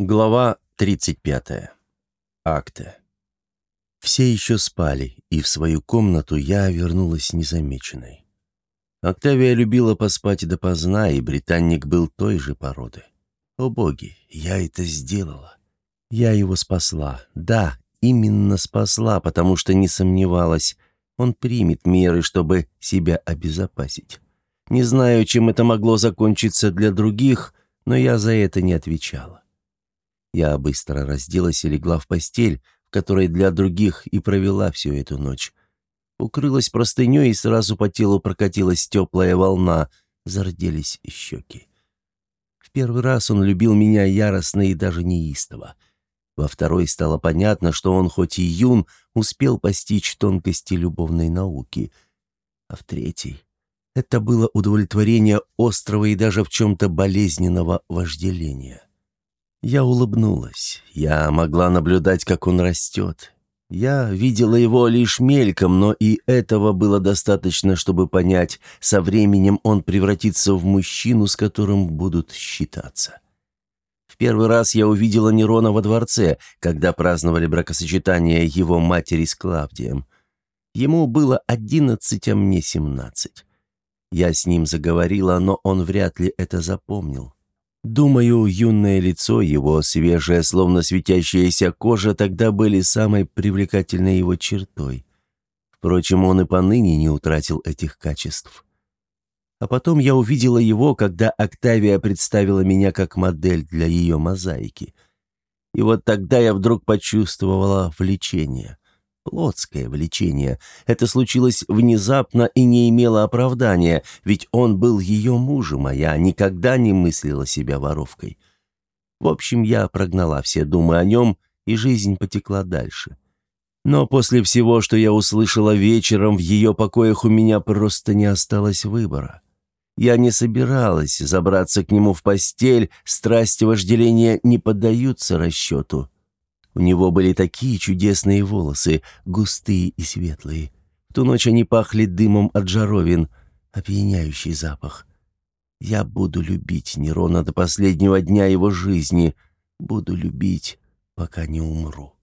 Глава 35. Акты. Все еще спали, и в свою комнату я вернулась незамеченной. Октавия любила поспать допоздна, и британник был той же породы. О боги, я это сделала. Я его спасла. Да, именно спасла, потому что не сомневалась, он примет меры, чтобы себя обезопасить. Не знаю, чем это могло закончиться для других, но я за это не отвечала. Я быстро разделась и легла в постель, в которой для других и провела всю эту ночь. Укрылась простыней, и сразу по телу прокатилась теплая волна, зарделись щеки. В первый раз он любил меня яростно и даже неистово. Во второй стало понятно, что он хоть и юн, успел постичь тонкости любовной науки. А в третий — это было удовлетворение острого и даже в чем-то болезненного вожделения. Я улыбнулась. Я могла наблюдать, как он растет. Я видела его лишь мельком, но и этого было достаточно, чтобы понять, со временем он превратится в мужчину, с которым будут считаться. В первый раз я увидела Нерона во дворце, когда праздновали бракосочетание его матери с Клавдием. Ему было одиннадцать, а мне семнадцать. Я с ним заговорила, но он вряд ли это запомнил. Думаю, юное лицо его, свежая, словно светящаяся кожа, тогда были самой привлекательной его чертой. Впрочем, он и поныне не утратил этих качеств. А потом я увидела его, когда Октавия представила меня как модель для ее мозаики. И вот тогда я вдруг почувствовала влечение плотское влечение. Это случилось внезапно и не имело оправдания, ведь он был ее мужем, а я никогда не мыслила себя воровкой. В общем, я прогнала все думы о нем, и жизнь потекла дальше. Но после всего, что я услышала вечером, в ее покоях у меня просто не осталось выбора. Я не собиралась забраться к нему в постель, страсти вожделения не поддаются расчету. У него были такие чудесные волосы, густые и светлые. В ту ночь они пахли дымом от жаровин, опьяняющий запах. Я буду любить Нерона до последнего дня его жизни, буду любить, пока не умру.